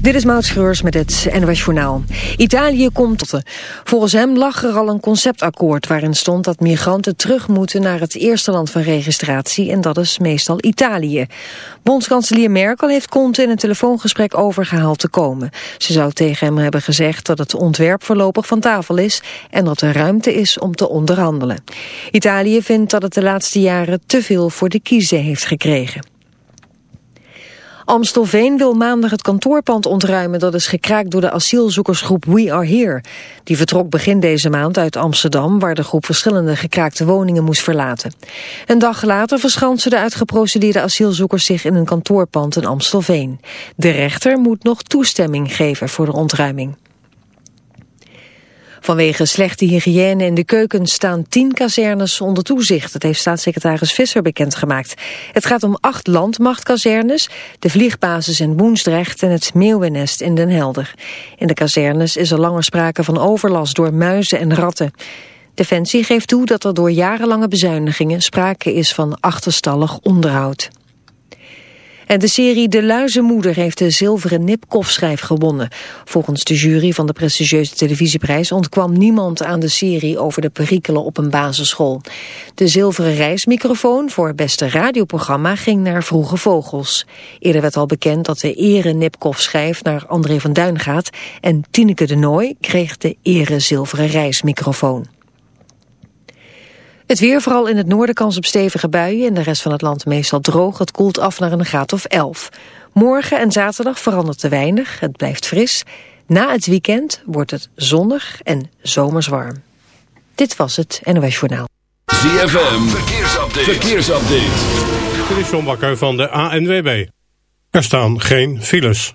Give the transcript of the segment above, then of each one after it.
Dit is Maud Schreurs met het NOS Journaal. Italië komt tot Volgens hem lag er al een conceptakkoord waarin stond dat migranten terug moeten naar het eerste land van registratie en dat is meestal Italië. Bondskanselier Merkel heeft Conte in een telefoongesprek overgehaald te komen. Ze zou tegen hem hebben gezegd dat het ontwerp voorlopig van tafel is en dat er ruimte is om te onderhandelen. Italië vindt dat het de laatste jaren te veel voor de kiezen heeft gekregen. Amstelveen wil maandag het kantoorpand ontruimen dat is gekraakt door de asielzoekersgroep We Are Here. Die vertrok begin deze maand uit Amsterdam waar de groep verschillende gekraakte woningen moest verlaten. Een dag later verschansen de uitgeprocedeerde asielzoekers zich in een kantoorpand in Amstelveen. De rechter moet nog toestemming geven voor de ontruiming. Vanwege slechte hygiëne in de keuken staan tien kazernes onder toezicht. Dat heeft staatssecretaris Visser bekendgemaakt. Het gaat om acht landmachtkazernes, de vliegbasis in Woensdrecht en het Meeuwennest in Den Helder. In de kazernes is er langer sprake van overlast door muizen en ratten. Defensie geeft toe dat er door jarenlange bezuinigingen sprake is van achterstallig onderhoud. En de serie De Luizenmoeder heeft de zilveren Nipkoff-schijf gewonnen. Volgens de jury van de prestigieuze televisieprijs ontkwam niemand aan de serie over de perikelen op een basisschool. De zilveren reismicrofoon voor beste radioprogramma ging naar Vroege Vogels. Eerder werd al bekend dat de ere Nipkoff-schijf naar André van Duin gaat en Tineke de Nooi kreeg de ere zilveren reismicrofoon. Het weer, vooral in het noorden, kans op stevige buien. In de rest van het land meestal droog. Het koelt af naar een graad of 11. Morgen en zaterdag verandert te weinig. Het blijft fris. Na het weekend wordt het zonnig en zomers warm. Dit was het NOS Journaal. ZFM, verkeersupdate. verkeersupdate. Dit is John Bakker van de ANWB. Er staan geen files.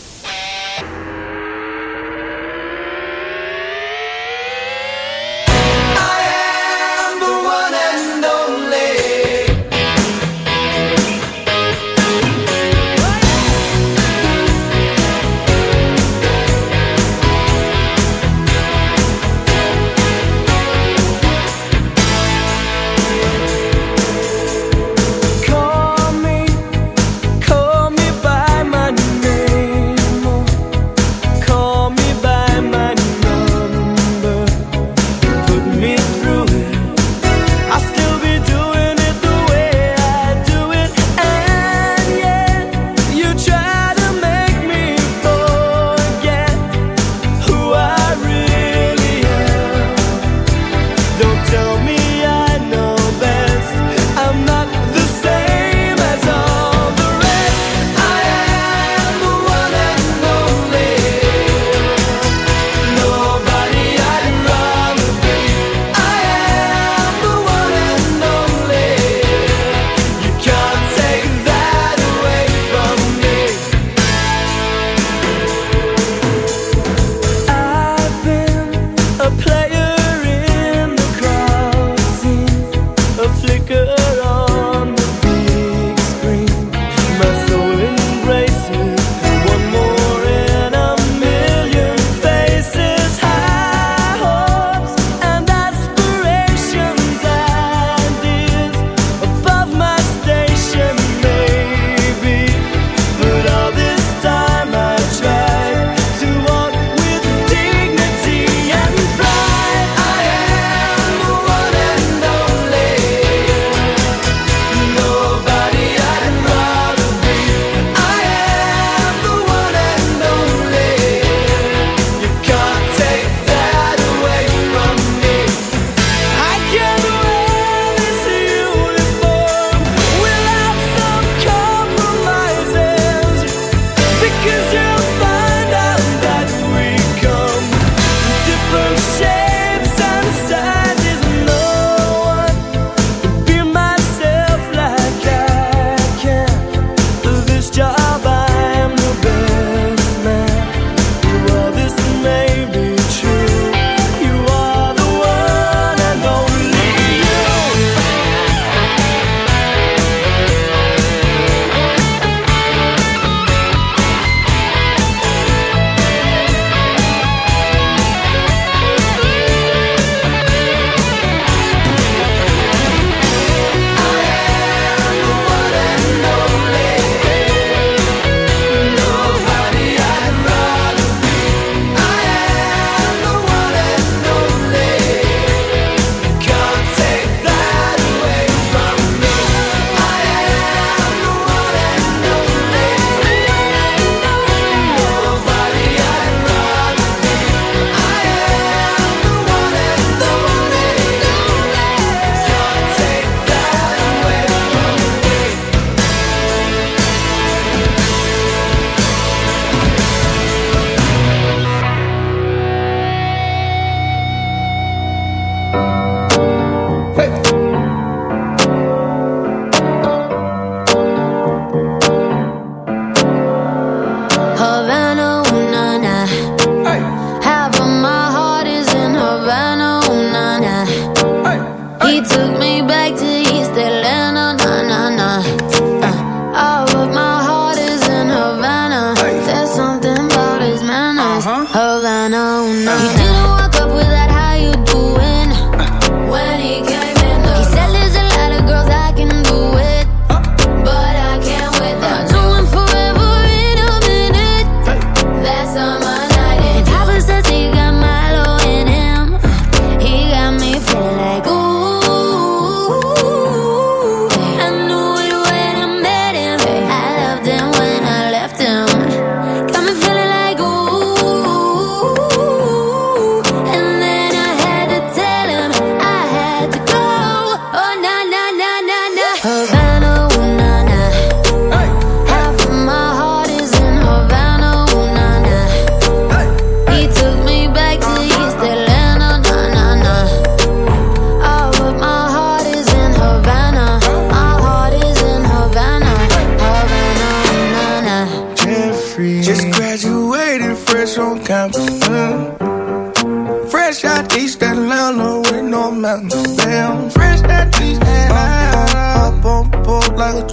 took me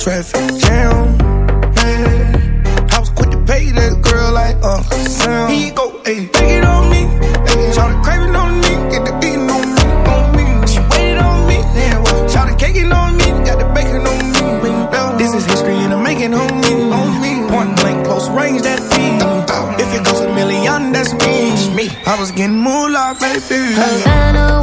traffic jam. Man, I was quick to pay that girl like Uncle Sam. He go, hey, take it on me. Hey, shout the craving on me, get the beating on me, on me. She waited on me, yeah, well, shout the caking on me, got the bacon on me. This is history and I'm making homie. On me. Point blank, close range, that beat. If it goes a million, that's me. me. I was getting moolah, baby. Havana,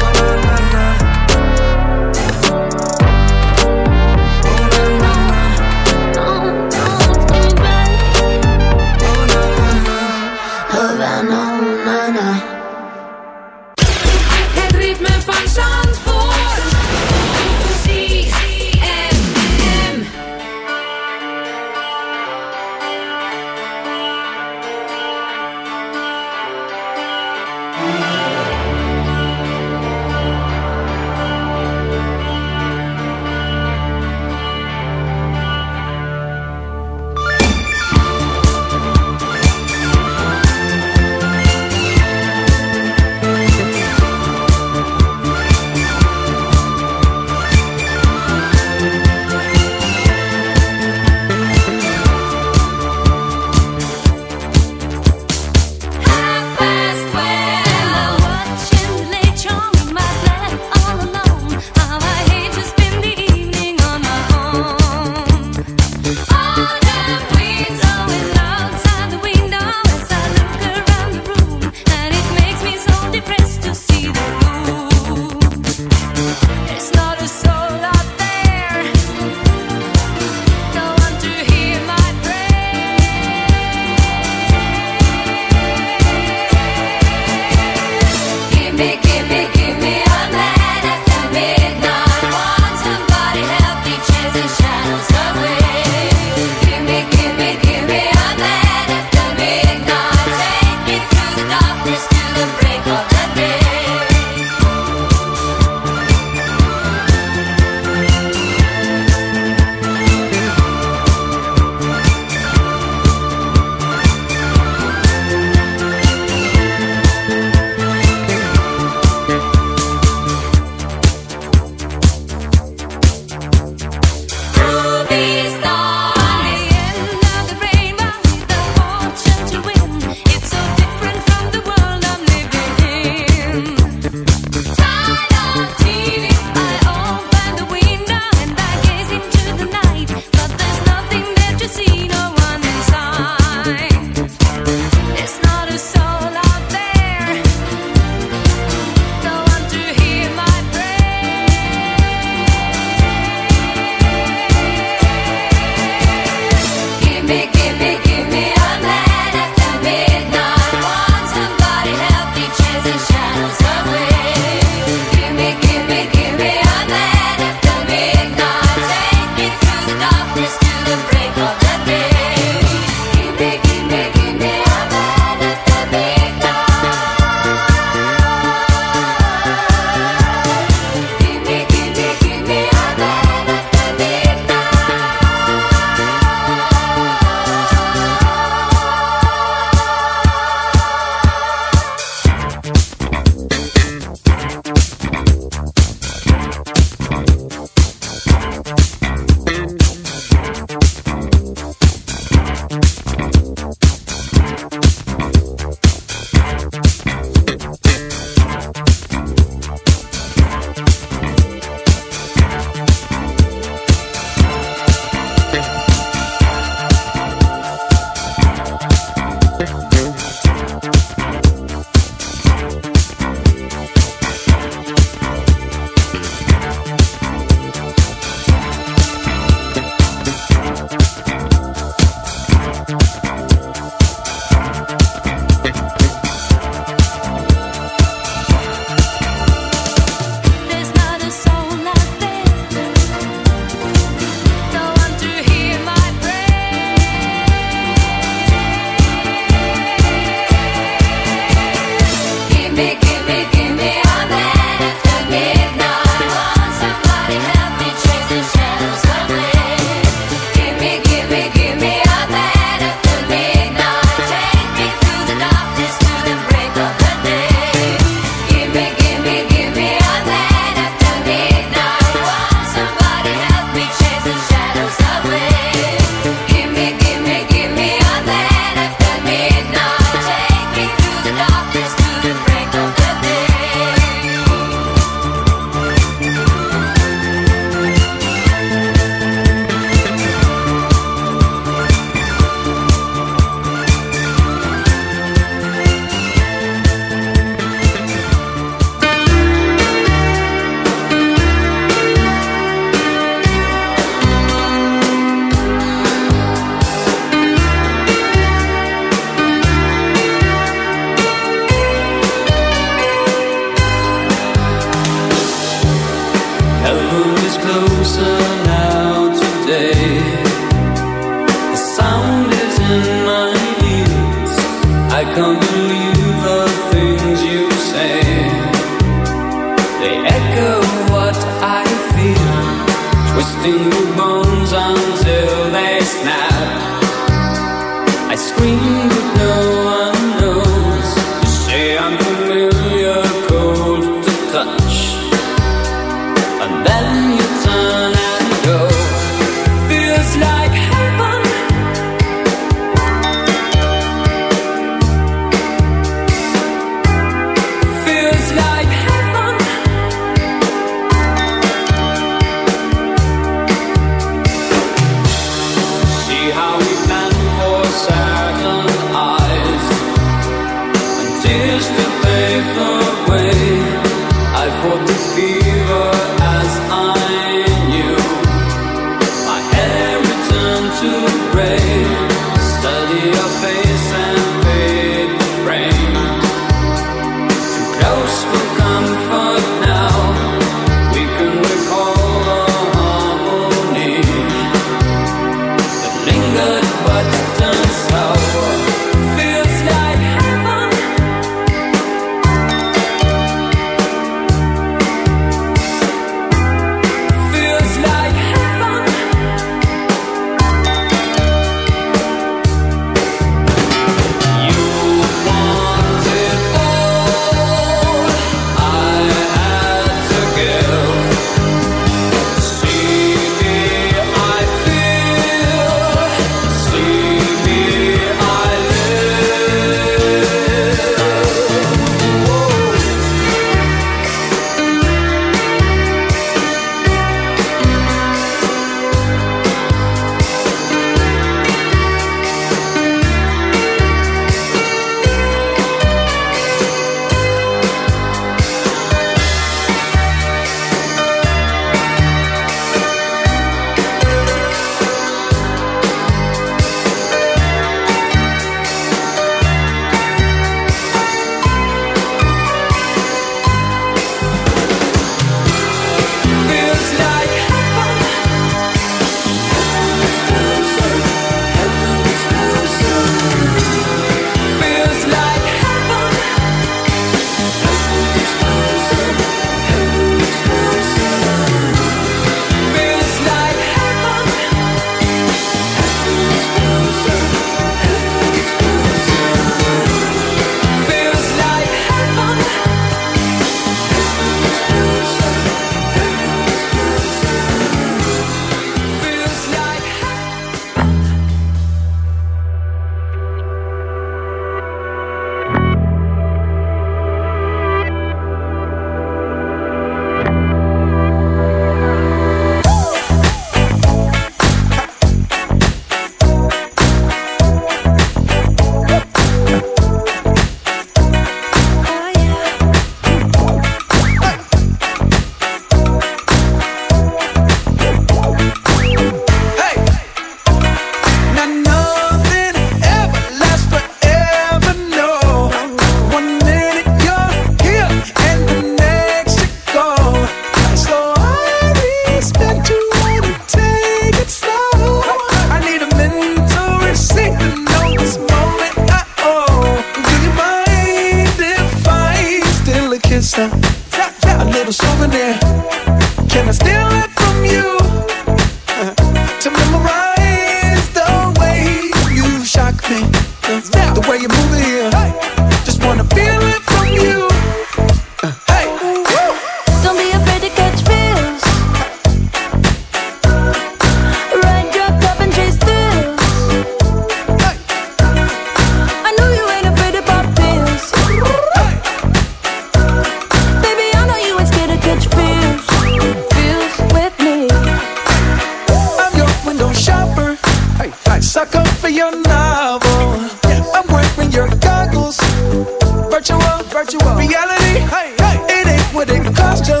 but it cost you.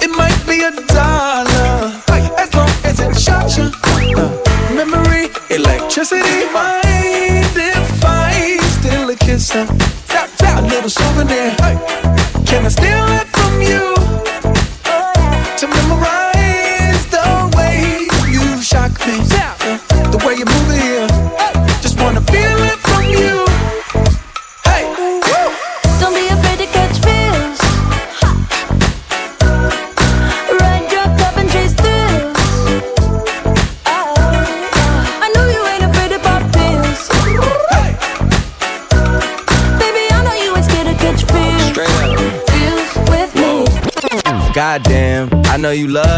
It might be a dollar, as long as it shot you. Memory, electricity, mind if I still a kiss? Know you love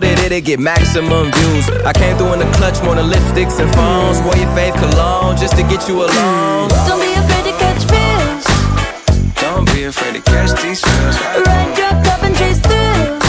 it, it'll get maximum views. I came through in the clutch more than lipsticks and phones. Wore your fave cologne just to get you alone. Don't be afraid to catch feels. Don't be afraid to catch these feels. Ride your cup and chase thrills.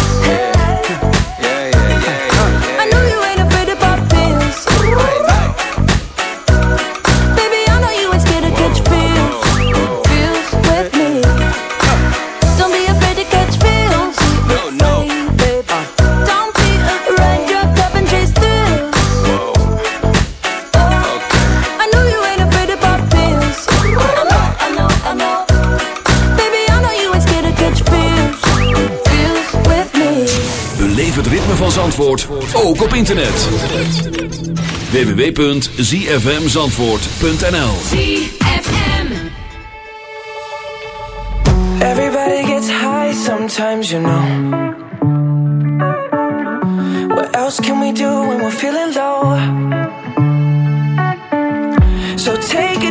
Zandvoort, ook op internet. www.zfmzandvoort.nl Everybody gets high sometimes, you know. What else can we do when we're feeling low? So take a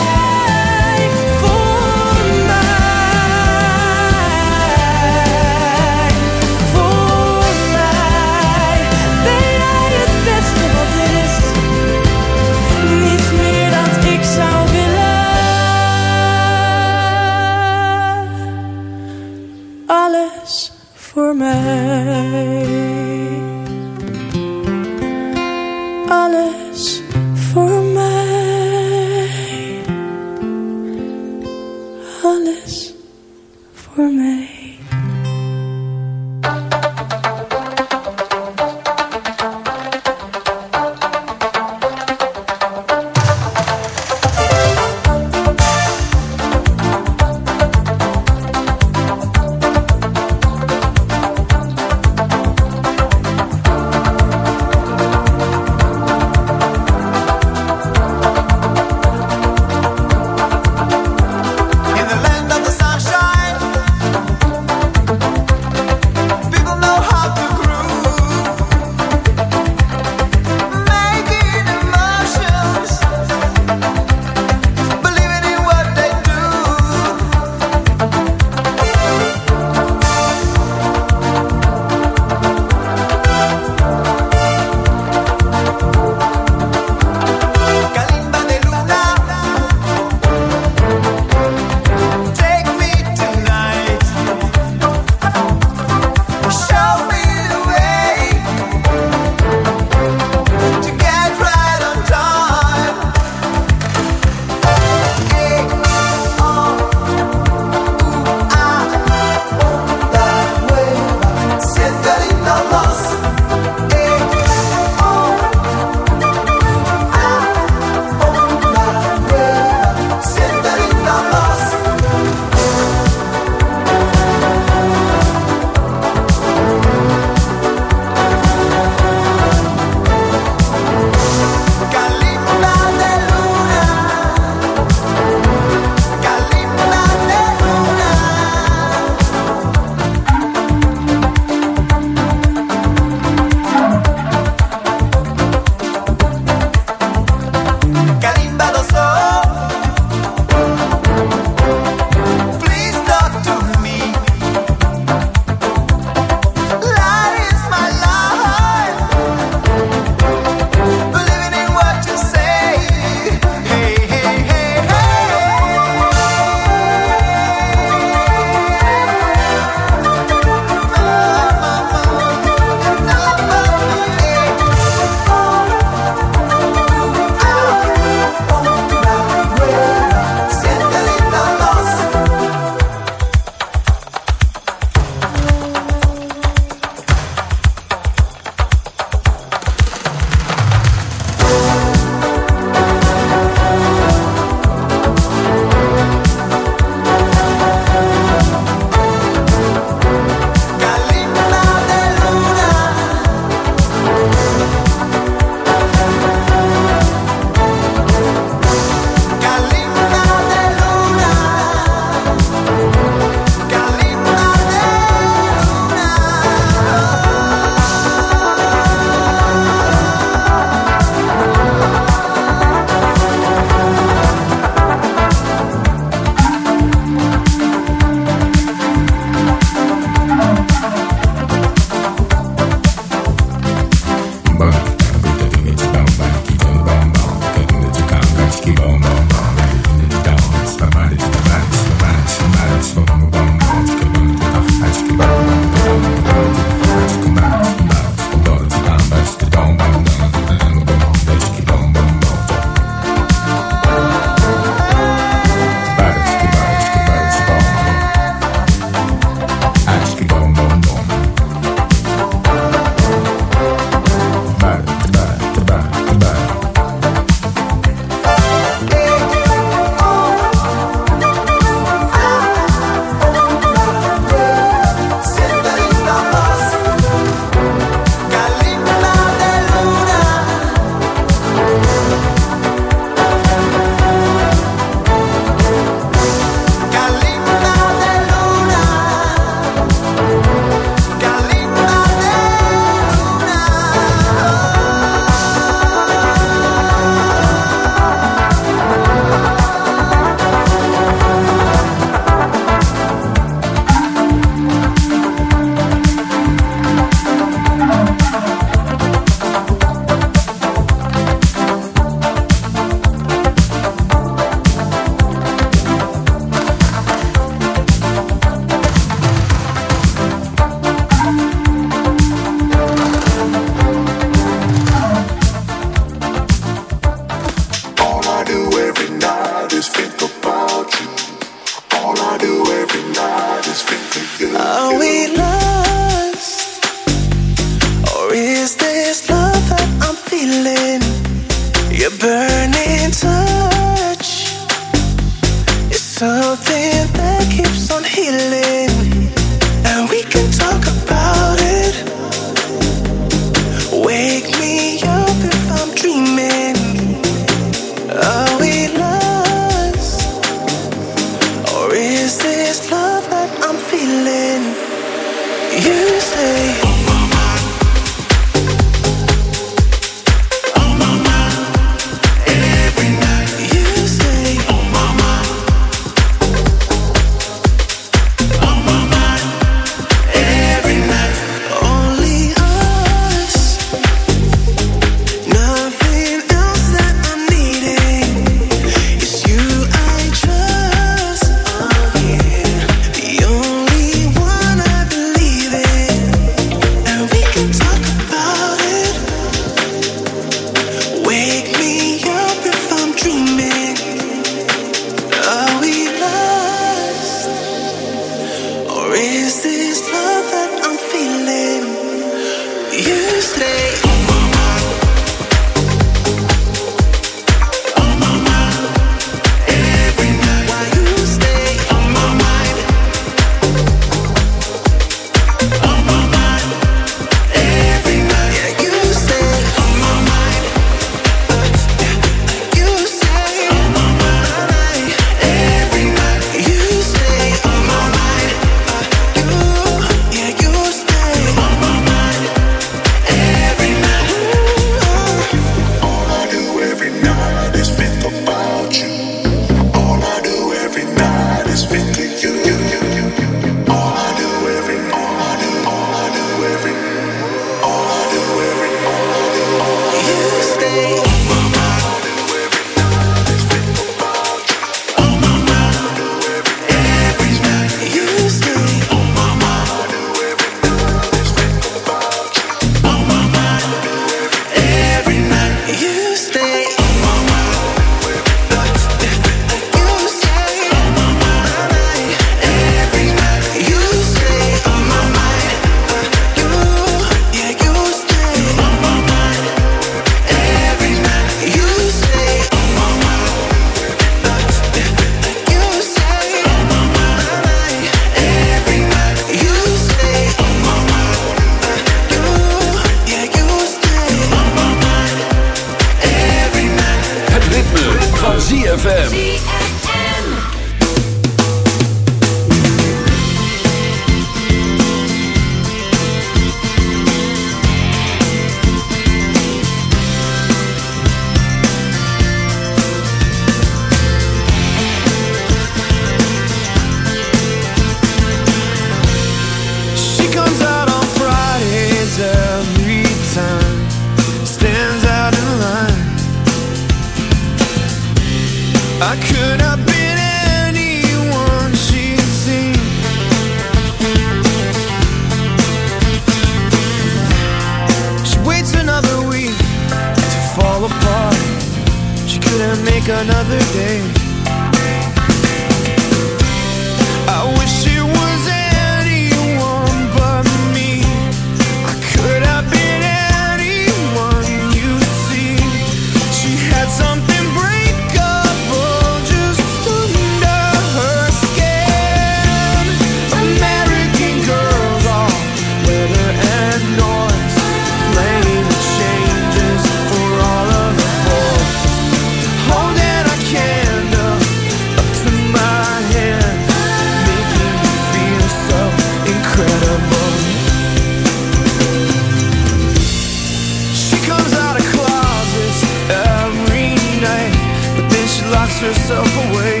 Locks herself away.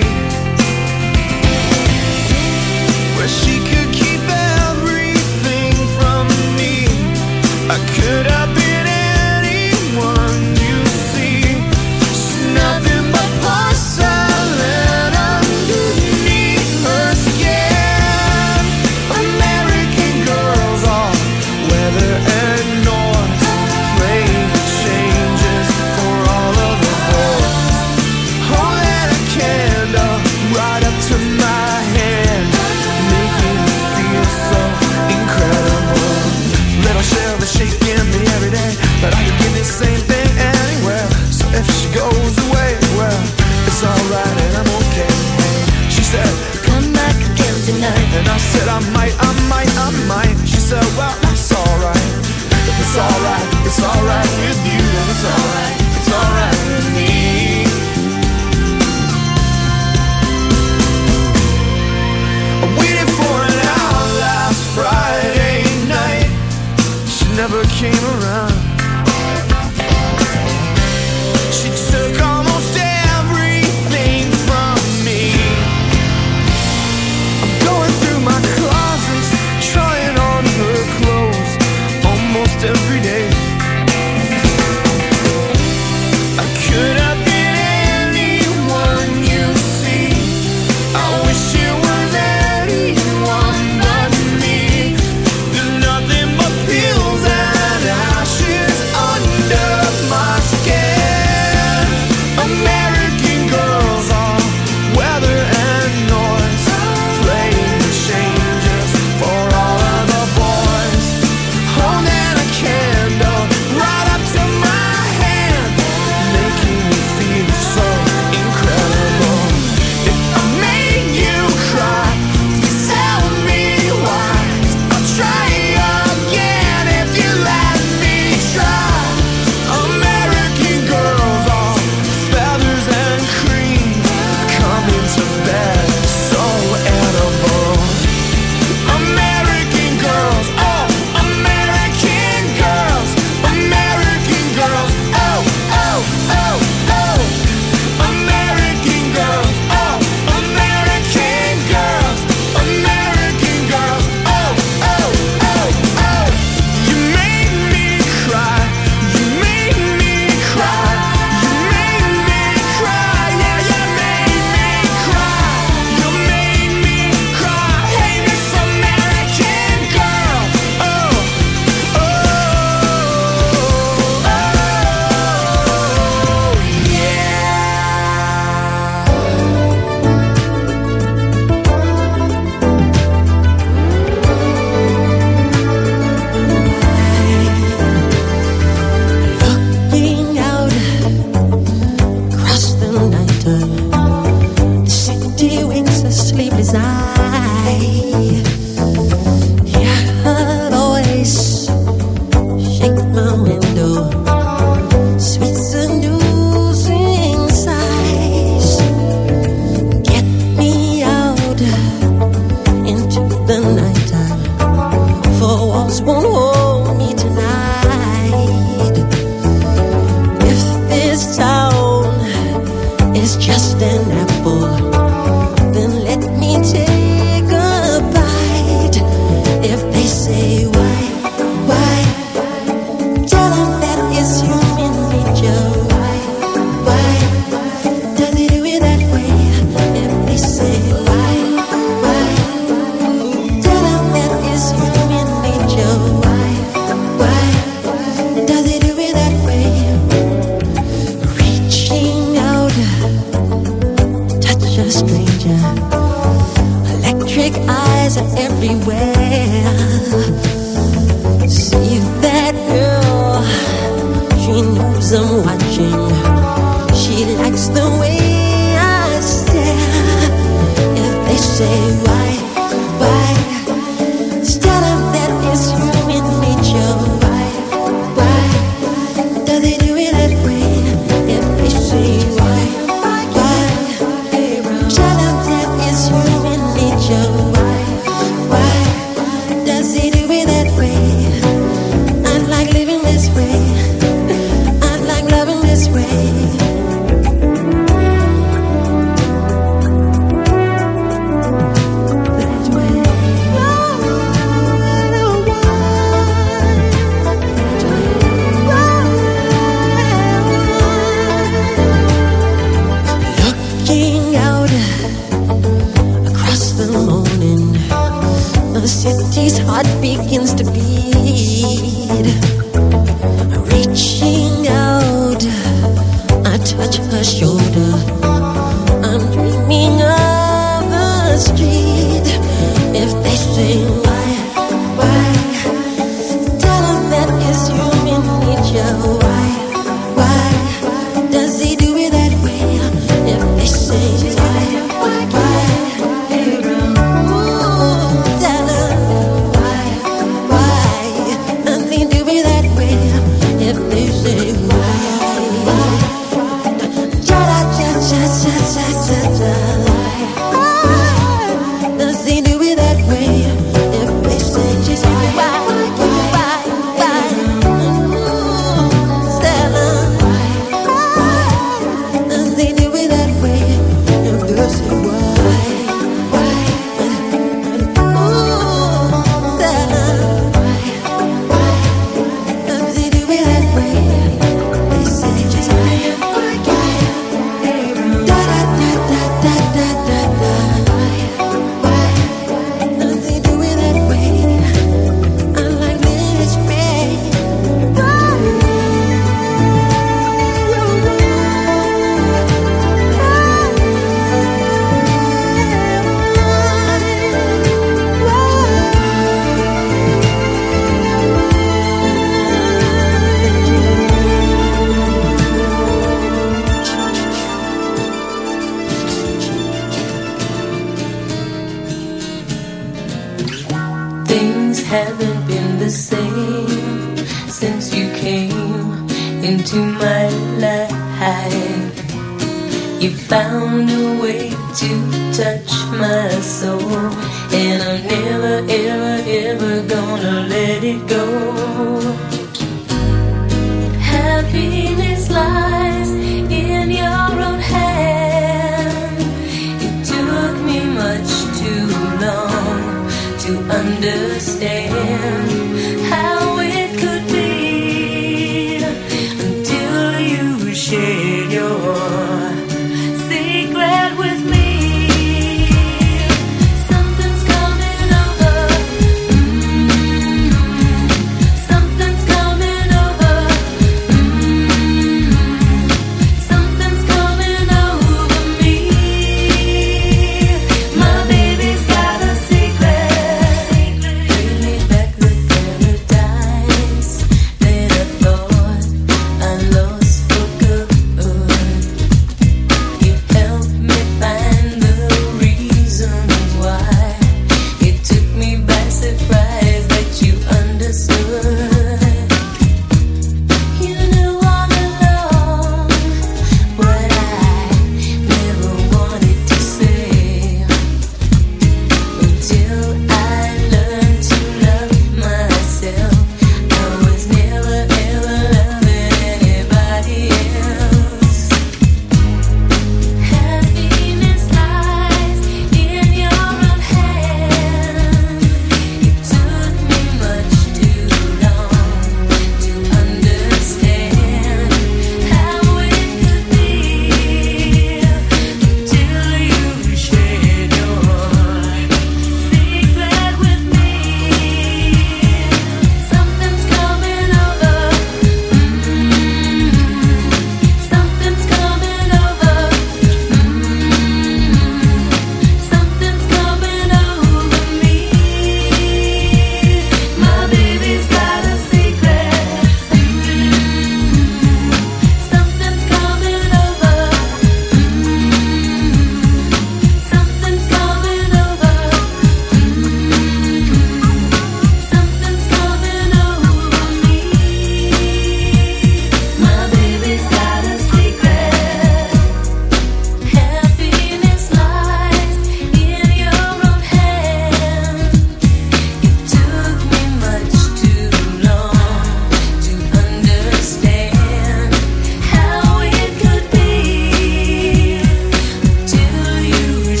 Where she could well, that's alright, That's alright. It's just an apple.